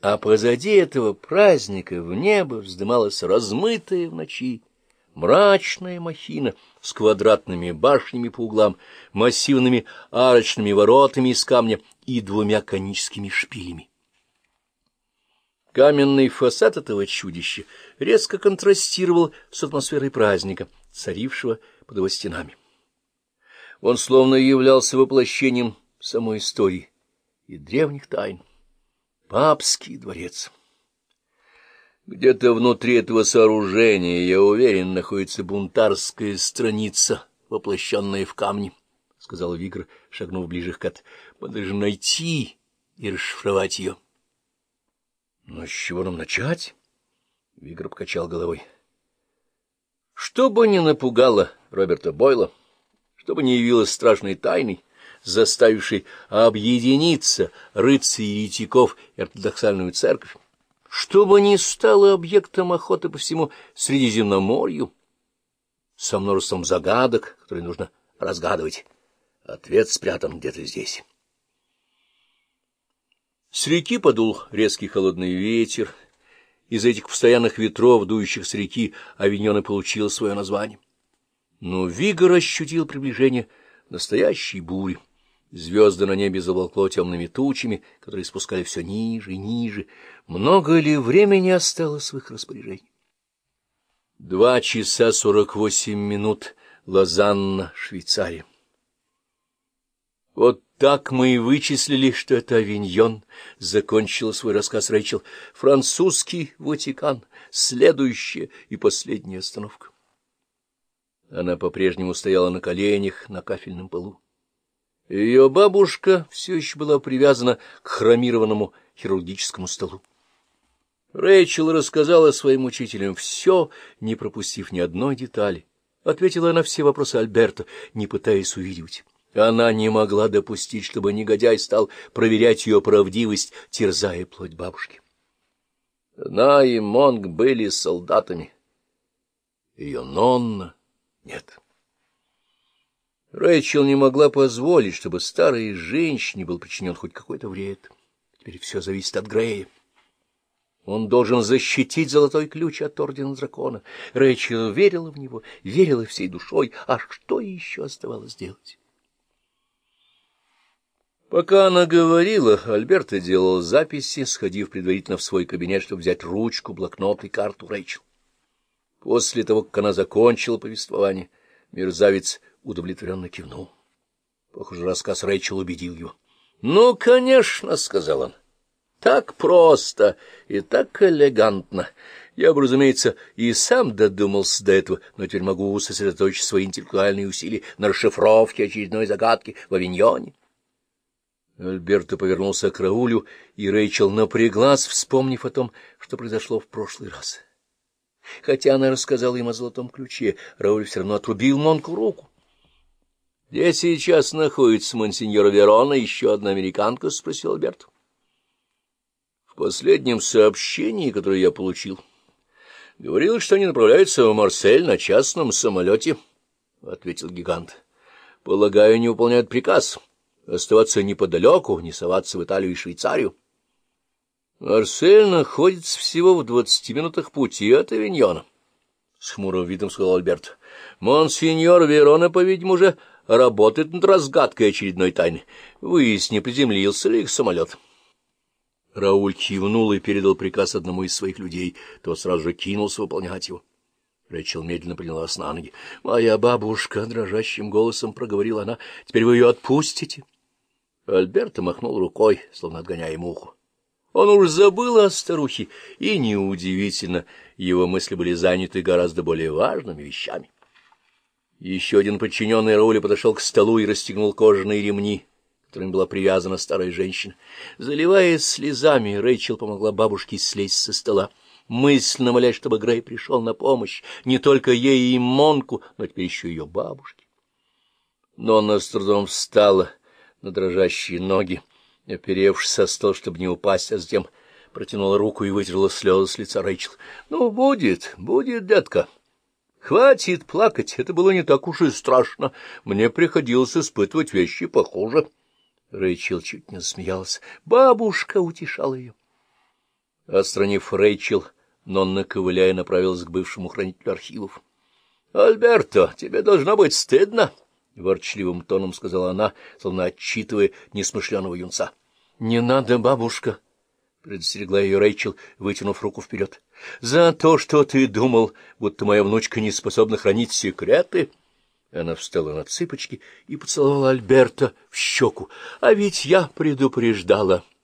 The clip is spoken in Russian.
А позади этого праздника в небо вздымалась размытая в ночи мрачная махина с квадратными башнями по углам, массивными арочными воротами из камня и двумя коническими шпилями. Каменный фасад этого чудища резко контрастировал с атмосферой праздника, царившего под его стенами. Он словно являлся воплощением самой истории и древних тайн. Папский дворец. Где-то внутри этого сооружения, я уверен, находится бунтарская страница, воплощенная в камне, — сказал Вигр, шагнув ближе к Кат. — Мы должны найти и расшифровать ее. — Но с чего нам начать? — Вигр покачал головой. — Что бы ни напугало Роберта Бойла, что бы ни явилось страшной тайной, заставившей объединиться рыцарей еретиков и ортодоксальную церковь, что бы ни стало объектом охоты по всему Средиземноморью, со множеством загадок, которые нужно разгадывать, ответ спрятан где-то здесь. С реки подул резкий холодный ветер. Из этих постоянных ветров, дующих с реки, Авиньон и получил свое название. Но Вигор ощутил приближение настоящей бури. Звезды на небе заволкло темными тучами, которые спускали все ниже и ниже. Много ли времени осталось в их распоряжении? Два часа сорок восемь минут. Лозанна, Швейцария. Вот так мы и вычислили, что это Авиньон, — закончила свой рассказ Рэйчел. Французский Ватикан. Следующая и последняя остановка. Она по-прежнему стояла на коленях на кафельном полу. Ее бабушка все еще была привязана к хромированному хирургическому столу. Рэйчел рассказала своим учителям все, не пропустив ни одной детали. Ответила на все вопросы Альберта, не пытаясь увидеть. Она не могла допустить, чтобы негодяй стал проверять ее правдивость, терзая плоть бабушки. Она и Монг были солдатами. Ее Нонна нет. Рэйчел не могла позволить, чтобы старой женщине был причинен хоть какой-то вред. Теперь все зависит от Грея. Он должен защитить золотой ключ от Ордена Дракона. Рэйчел верила в него, верила всей душой. А что еще оставалось делать? Пока она говорила, Альберта делал записи, сходив предварительно в свой кабинет, чтобы взять ручку, блокнот и карту Рэйчел. После того, как она закончила повествование, мерзавец удовлетворенно кивнул. Похоже, рассказ Рэйчел убедил его. — Ну, конечно, — сказал он. — Так просто и так элегантно. Я бы, разумеется, и сам додумался до этого, но теперь могу сосредоточить свои интеллектуальные усилия на расшифровке очередной загадки в Авиньоне. Альберто повернулся к Раулю, и Рэйчел напряглась, вспомнив о том, что произошло в прошлый раз. Хотя она рассказала им о золотом ключе, Рауль все равно отрубил Монку руку. — Где сейчас находится монсеньор Верона, еще одна американка? — спросил Альберт. — В последнем сообщении, которое я получил, говорилось, что они направляются в Марсель на частном самолете, — ответил гигант. — Полагаю, они выполняют приказ оставаться неподалеку, не соваться в Италию и Швейцарию. Марсель находится всего в двадцати минутах пути от Авиньона, — с хмурым видом сказал Альберт. — Монсеньор Верона, по-видимому, уже работает над разгадкой очередной тайны. Выясни, приземлился ли их самолет. Рауль кивнул и передал приказ одному из своих людей. Тот сразу же кинулся выполнять его. Рэчел медленно принялась на ноги. — Моя бабушка, — дрожащим голосом проговорила она, — теперь вы ее отпустите? Альберто махнул рукой, словно отгоняя муху. Он уж забыл о старухе, и неудивительно, его мысли были заняты гораздо более важными вещами. Еще один подчиненный Рауля подошел к столу и расстегнул кожаные ремни, которыми была привязана старая женщина. Заливаясь слезами, Рэйчел помогла бабушке слезть со стола, мысленно молясь, чтобы Грей пришел на помощь не только ей и Монку, но теперь еще ее бабушке. Но она с трудом встала на дрожащие ноги, оперевшись со стол, чтобы не упасть, а затем протянула руку и вытерла слезы с лица Рэйчел. — Ну, будет, будет, детка. Хватит плакать, это было не так уж и страшно. Мне приходилось испытывать вещи похуже. Рэйчел чуть не засмеялась. Бабушка утешала ее. Отстранив Рэйчел, Нонна, ковыляя, направилась к бывшему хранителю архивов. — Альберто, тебе должно быть стыдно, — ворчливым тоном сказала она, словно отчитывая несмышленого юнца. — Не надо, бабушка, — предостерегла ее Рэйчел, вытянув руку вперед. — За то, что ты думал, будто моя внучка не способна хранить секреты... Она встала на цыпочки и поцеловала Альберта в щеку. — А ведь я предупреждала. —